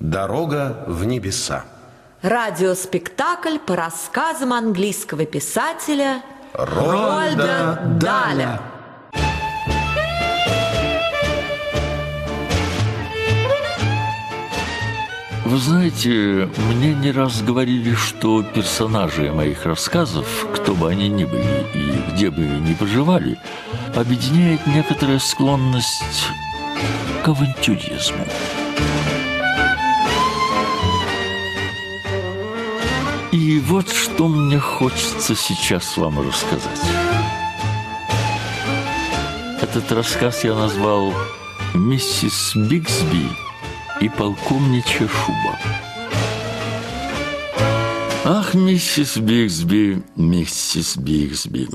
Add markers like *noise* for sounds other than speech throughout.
Дорога в небеса. Радиоспектакль по рассказам английского писателя Рольда Даля. Вы знаете, мне не раз говорили, что персонажи моих рассказов, кто бы они ни были и где бы ни проживали, объединяет некоторая склонность к авантюризму. И вот что мне хочется сейчас вам рассказать. Этот рассказ я назвал «Миссис Бигсби и полковничья шуба». Ах, миссис Бигсби, миссис Бигсби.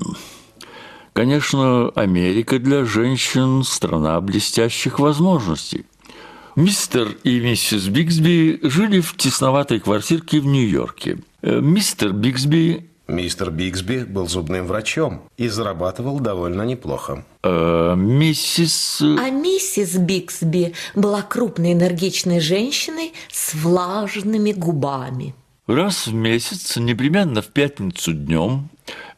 Конечно, Америка для женщин – страна блестящих возможностей. Мистер и миссис Бигсби жили в тесноватой квартирке в Нью-Йорке. Э, Мистер Бигсби Мистер Бигсби был зубным врачом и зарабатывал довольно неплохо. э, миссис... А миссис Биксби была крупной энергичной женщиной с влажными губами. Раз в месяц, непременно в пятницу днем,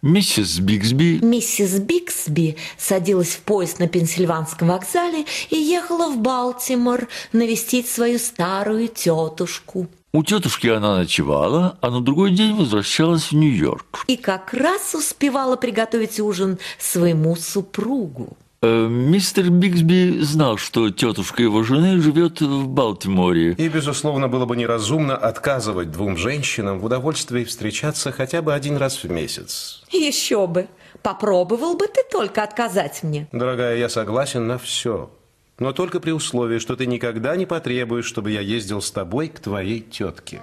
миссис Бигсби Миссис Биксби садилась в поезд на Пенсильванском вокзале и ехала в Балтимор навестить свою старую тетушку. У тетушки она ночевала, а на другой день возвращалась в Нью-Йорк. И как раз успевала приготовить ужин своему супругу. Э, мистер Бигсби знал, что тетушка его жены живет в Балтиморе. И, безусловно, было бы неразумно отказывать двум женщинам в удовольствии встречаться хотя бы один раз в месяц. Еще бы. Попробовал бы ты только отказать мне. Дорогая, я согласен на все. Но только при условии, что ты никогда не потребуешь, чтобы я ездил с тобой к твоей тетке.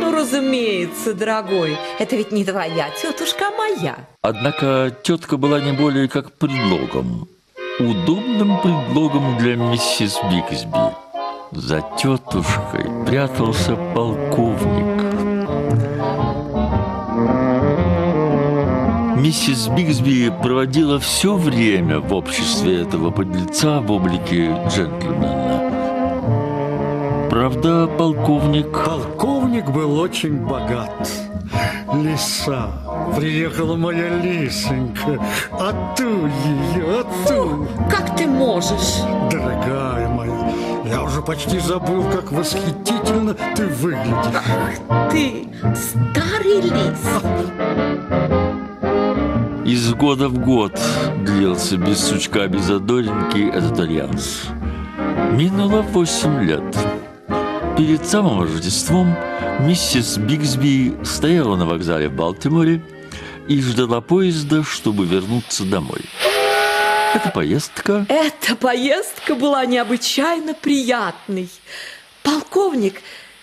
Ну, разумеется, дорогой. Это ведь не твоя тетушка, а моя. Однако тетка была не более как предлогом. Удобным предлогом для миссис Бигсби. За тетушкой прятался полковник. Миссис Бигсби проводила все время в обществе этого подлеца в облике джентльмена. Правда, полковник... Полковник был очень богат. Лиса, приехала моя лисенька. Ату ее, ату. Как ты можешь? Дорогая моя, я уже почти забыл, как восхитительно ты выглядишь. Ты старый лис. Из года в год длился без сучка, без задоринки этот альянс. Минуло восемь лет. Перед самым Рождеством миссис Бигсби стояла на вокзале в Балтиморе и ждала поезда, чтобы вернуться домой. Эта поездка Эта поездка была необычайно приятной. Полковник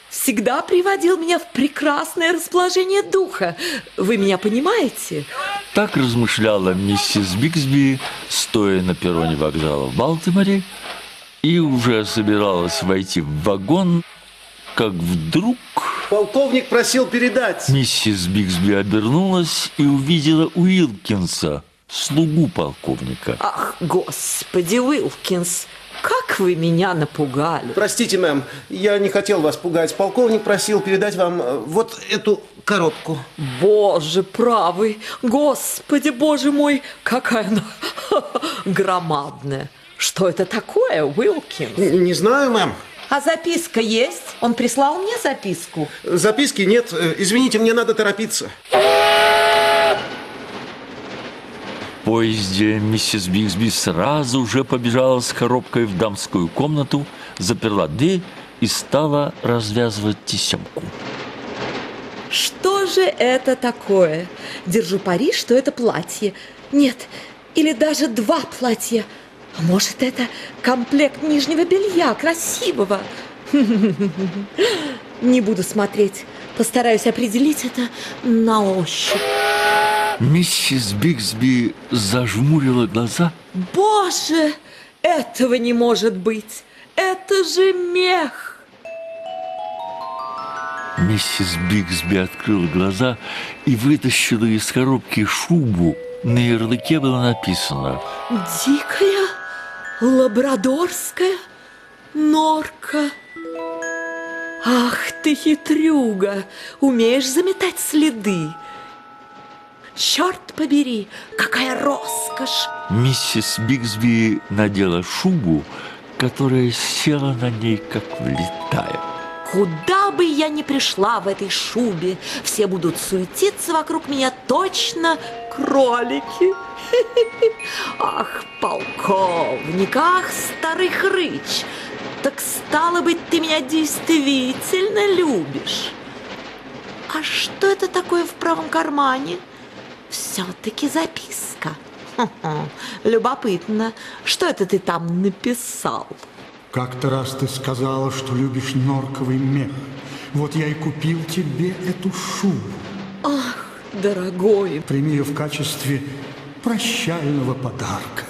всегда приводил меня в прекрасное расположение духа. Вы меня понимаете? Так размышляла миссис Бигсби, стоя на перроне вокзала в Балтиморе, и уже собиралась войти в вагон, как вдруг Полковник просил передать. миссис Бигсби обернулась и увидела Уилкинса, слугу полковника. Ах, господи, Уилкинс, как вы меня напугали. Простите, мэм, я не хотел вас пугать. Полковник просил передать вам э, вот эту коробку. Боже правый, господи, боже мой, какая она *laughs* громадная. Что это такое, Уилкинс? Не, не знаю, мэм. А записка есть? Он прислал мне записку. Записки нет. Э, Извините, мне надо торопиться. Поезде миссис Бигсби сразу же побежала с коробкой в дамскую комнату, заперла дверь и стала развязывать тесемку. Что же это такое? Держу пари, что это платье. Нет, или даже два платья. А может, это комплект нижнего белья, красивого? *laughs* Не буду смотреть. Постараюсь определить это на ощупь. Миссис Бигсби зажмурила глаза. Боже, этого не может быть. Это же мех. Миссис Бигсби открыла глаза и вытащила из коробки шубу. На ярлыке было написано Дикая лабрадорская норка. Ах ты хитрюга, умеешь заметать следы. Черт побери, какая роскошь! Миссис Бигсби надела шубу, которая села на ней как влитая. Куда бы я ни пришла в этой шубе, все будут суетиться вокруг меня точно кролики. *laughs* Ах, полковник, ах, старый хрыч, так стало быть, ты меня действительно любишь. А что это такое в правом кармане? Все-таки записка. Хо-хо, Любопытно, что это ты там написал? Как-то раз ты сказала, что любишь норковый мех. Вот я и купил тебе эту шубу. Ах, дорогой, Прими ее в качестве прощального подарка.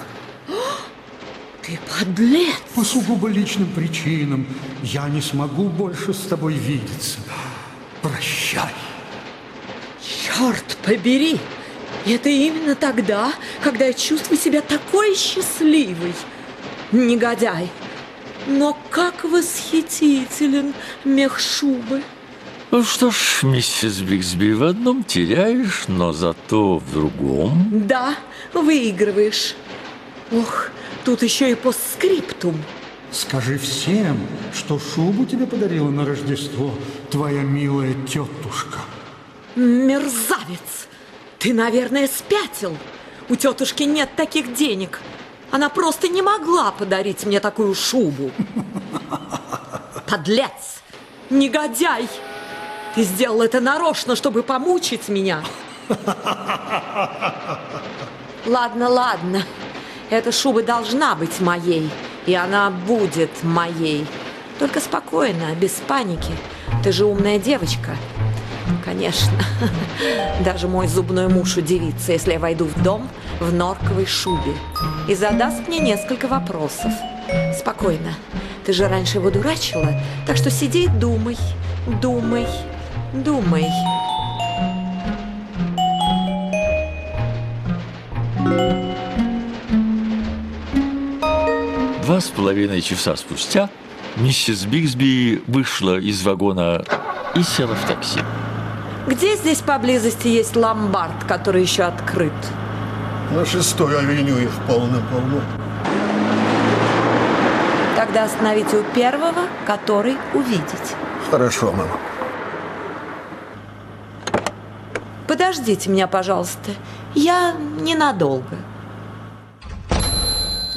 *gasps* ты подлец. По сугубо личным причинам я не смогу больше с тобой видеться. Прощай. Черт побери! Это именно тогда, когда я чувствую себя такой счастливой. Негодяй! Но как восхитителен мех шубы! Ну что ж, миссис Бигсби, в одном теряешь, но зато в другом... Да, выигрываешь. Ох, тут еще и постскриптум. Скажи всем, что шубу тебе подарила на Рождество твоя милая тетушка. Мерзавец! Ты, наверное, спятил. У тетушки нет таких денег. Она просто не могла подарить мне такую шубу. *laughs* Подлец! Негодяй! Ты сделал это нарочно, чтобы помучить меня. *laughs* Ладно, ладно. Эта шуба должна быть моей, и она будет моей. Только спокойно, без паники. Ты же умная девочка. Конечно. Даже мой зубной муж удивится, если я войду в дом в норковой шубе и задаст мне несколько вопросов. Спокойно. Ты же раньше его дурачила, так что сиди и думай, думай, думай. Два с половиной часа спустя миссис Бигсби вышла из вагона и села в такси. Где здесь поблизости есть ломбард, который еще открыт? На шестой авеню их полно-полно. Тогда остановите у первого, который увидите. Хорошо, мама. Подождите меня, пожалуйста. Я ненадолго.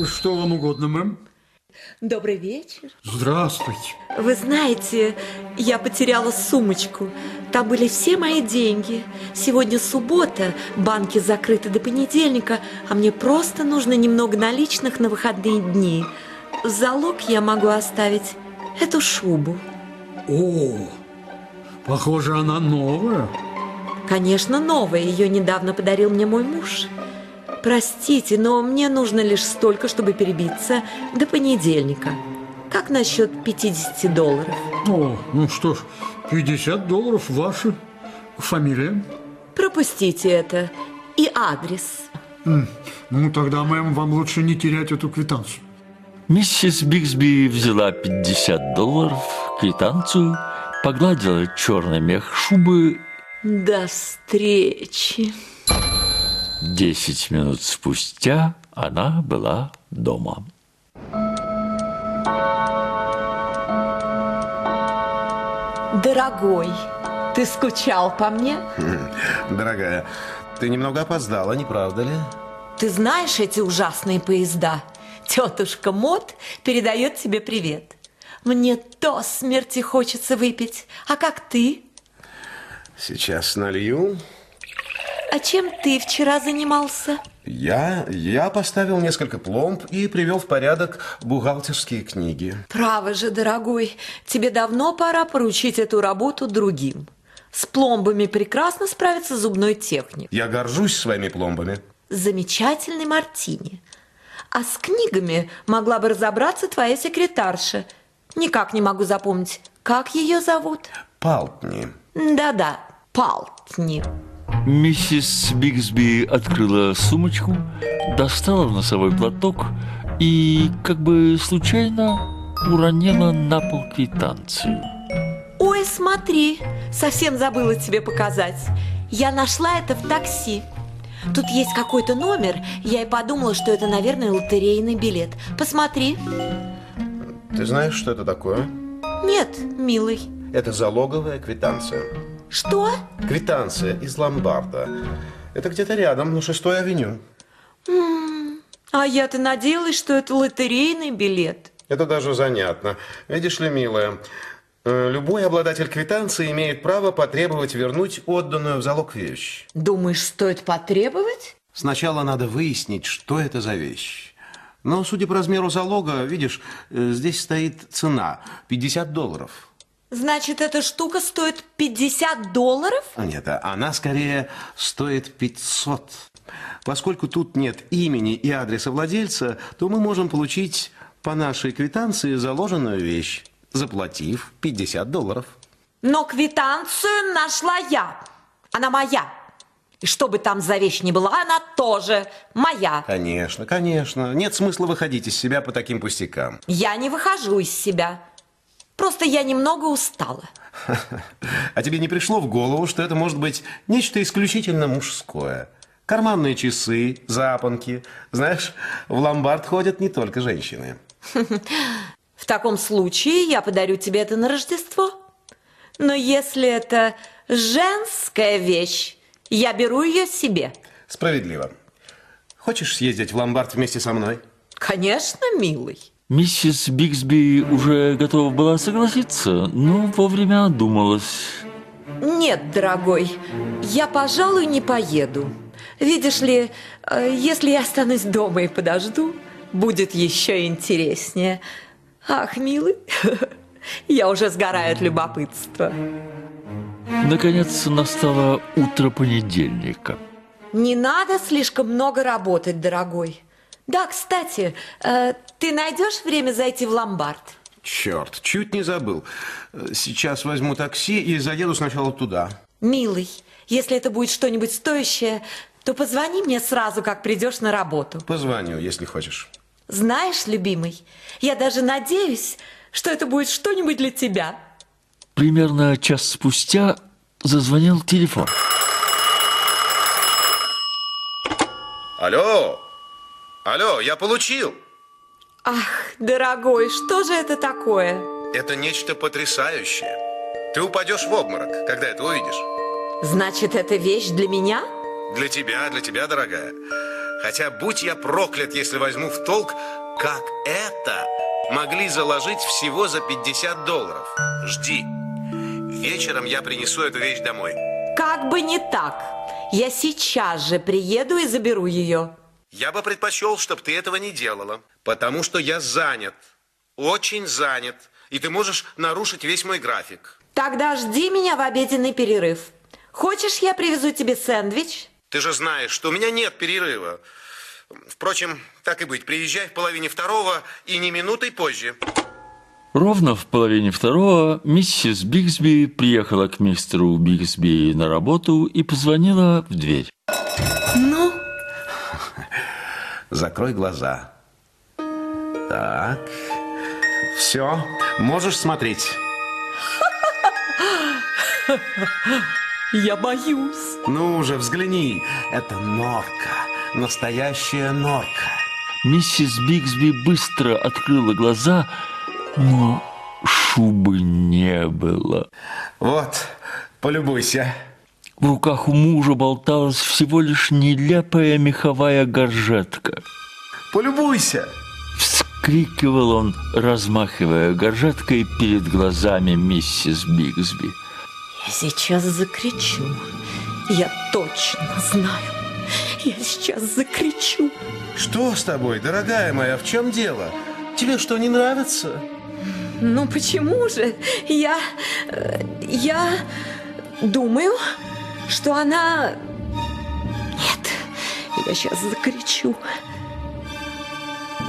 Что вам угодно, мэм? Добрый вечер. Здравствуйте. Вы знаете, я потеряла сумочку. Там были все мои деньги. Сегодня суббота, банки закрыты до понедельника, а мне просто нужно немного наличных на выходные дни. В залог я могу оставить эту шубу. О, похоже, она новая. Конечно, новая. Ее недавно подарил мне мой муж. Простите, но мне нужно лишь столько, чтобы перебиться до понедельника. Как насчет 50 долларов? О, ну что ж, 50 долларов ваша фамилия. Пропустите это. И адрес. Ну, тогда, мэм, вам лучше не терять эту квитанцию. Миссис Бигсби взяла 50 долларов, квитанцию, погладила черный мех шубы. До встречи. Десять минут спустя она была дома. Дорогой, ты скучал по мне? Дорогая, ты немного опоздала, не правда ли? Ты знаешь эти ужасные поезда? Тетушка Мот передает тебе привет. Мне до смерти хочется выпить. А как ты? Сейчас налью. А чем ты вчера занимался? Я, я поставил несколько пломб и привел в порядок бухгалтерские книги. Право же, дорогой, тебе давно пора поручить эту работу другим. С пломбами прекрасно справится зубной техник. Я горжусь своими пломбами. Замечательный мартини. А с книгами могла бы разобраться твоя секретарша. Никак не могу запомнить, как ее зовут. Палтни. Да-да, Палтни. Миссис Бигсби открыла сумочку, достала носовой платок и, как бы случайно, уронила на пол квитанцию. Ой, смотри, совсем забыла тебе показать. Я нашла это в такси. Тут есть какой-то номер, я и подумала, что это, наверное, лотерейный билет. Посмотри. Ты знаешь, что это такое? Нет, милый. Это залоговая квитанция. Что? Квитанция из ломбарда. Это где-то рядом, на шестой авеню. А я-то надеялась, что это лотерейный билет. Это даже занятно. Видишь ли, милая, э, любой обладатель квитанции имеет право потребовать вернуть отданную в залог вещь. Думаешь, стоит потребовать? Сначала надо выяснить, что это за вещь. Но, судя по размеру залога, видишь, э, здесь стоит цена – 50 долларов. Значит, эта штука стоит 50 долларов? А Нет, а она скорее стоит 500. Поскольку тут нет имени и адреса владельца, то мы можем получить по нашей квитанции заложенную вещь, заплатив 50 долларов. Но квитанцию нашла я. Она моя. И что бы там за вещь ни была, она тоже моя. Конечно, конечно. Нет смысла выходить из себя по таким пустякам. Я не выхожу из себя. Просто я немного устала. *laughs* А тебе не пришло в голову, что это может быть нечто исключительно мужское? Карманные часы, запонки. Знаешь, в ломбард ходят не только женщины. *laughs* В таком случае я подарю тебе это на Рождество. Но если это женская вещь, я беру ее себе. Справедливо. Хочешь съездить в ломбард вместе со мной? Конечно, милый. Миссис Бигсби уже готова была согласиться, но вовремя одумалась. Нет, дорогой, я, пожалуй, не поеду. Видишь ли, э, если я останусь дома и подожду, будет еще интереснее. Ах, милый, *laughs* я уже сгораю от любопытства. Наконец настало утро понедельника. Не надо слишком много работать, дорогой. Да, кстати, э, ты найдешь время зайти в ломбард? Черт, чуть не забыл. Сейчас возьму такси и заеду сначала туда. Милый, если это будет что-нибудь стоящее, то позвони мне сразу, как придешь на работу. Позвоню, если хочешь. Знаешь, любимый, я даже надеюсь, что это будет что-нибудь для тебя. Примерно час спустя зазвонил телефон. Алло! Алло, я получил! Ах, дорогой, что же это такое? Это нечто потрясающее. Ты упадешь в обморок, когда это увидишь. Значит, это вещь для меня? Для тебя, для тебя, дорогая. Хотя будь я проклят, если возьму в толк, как это могли заложить всего за 50 долларов. Жди. Вечером я принесу эту вещь домой. Как бы не так. Я сейчас же приеду и заберу ее. Я бы предпочел, чтобы ты этого не делала, потому что я занят, очень занят, и ты можешь нарушить весь мой график. Тогда жди меня в обеденный перерыв. Хочешь, я привезу тебе сэндвич? Ты же знаешь, что у меня нет перерыва. Впрочем, так и быть, приезжай в половине второго и не минутой позже. Ровно в половине второго миссис Бигсби приехала к мистеру Бигсби на работу и позвонила в дверь. Закрой глаза. Так. Все, можешь смотреть. я боюсь. Ну уже, взгляни. Это норка. Настоящая норка. Миссис Бигсби быстро открыла глаза, но шубы не было. Вот, полюбуйся. В руках у мужа болталась всего лишь нелепая меховая горжетка. Полюбуйся. Вскрикивал он, размахивая горжеткой перед глазами миссис Бигсби. Я сейчас закричу. Я точно знаю. Я сейчас закричу. Что с тобой, дорогая моя, в чем дело? Тебе что, не нравится? Ну почему же? Я... э, Я думаю, что она... Нет, я сейчас закричу.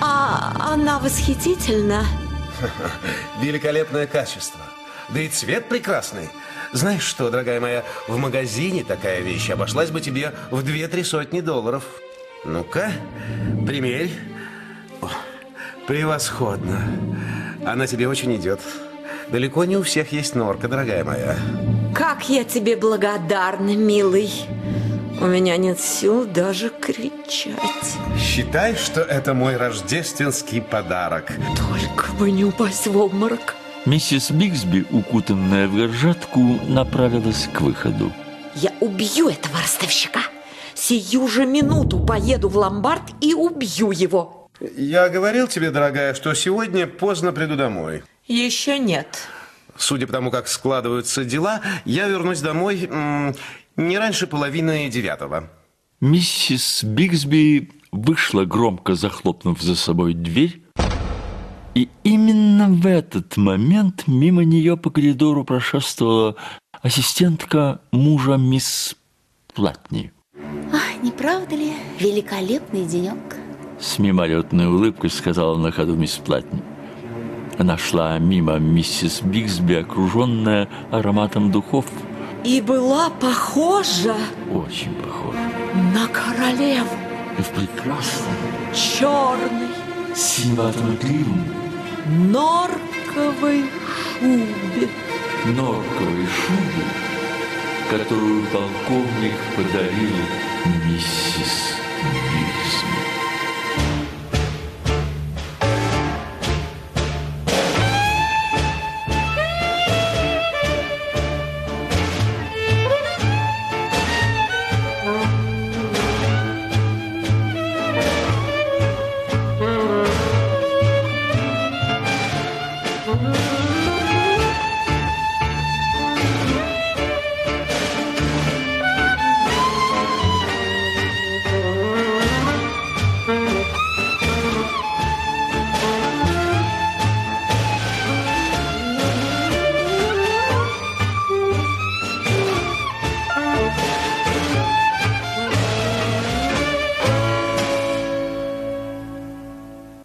А она восхитительна. *laughs* Великолепное качество. Да и цвет прекрасный. Знаешь что, дорогая моя, в магазине такая вещь обошлась бы тебе в две-три сотни долларов. Ну-ка, примерь. О, превосходно. Она тебе очень идет. Далеко не у всех есть норка, дорогая моя. Как я тебе благодарна, милый. У меня нет сил даже кричать. Считай, что это мой рождественский подарок. Только бы не упасть в обморок. Миссис Бигсби, укутанная в горжатку, направилась к выходу. Я убью этого ростовщика. Сию же минуту поеду в ломбард и убью его. Я говорил тебе, дорогая, что сегодня поздно приду домой. Еще нет. Судя по тому, как складываются дела, я вернусь домой не раньше половины девятого. Миссис Бигсби вышла, громко захлопнув за собой дверь, и именно в этот момент мимо нее по коридору прошествовала ассистентка мужа мисс Платни. Ах, не правда ли? Великолепный денек. С мимолетной улыбкой сказала на ходу мисс Платни. Она шла мимо миссис Бигсби, окруженная ароматом духов. И была похожа Очень похожа. на королеву. И в прекрасном Черной синеватом норковой шубе. норковой шубе, которую полковник подарил миссис Бигсби.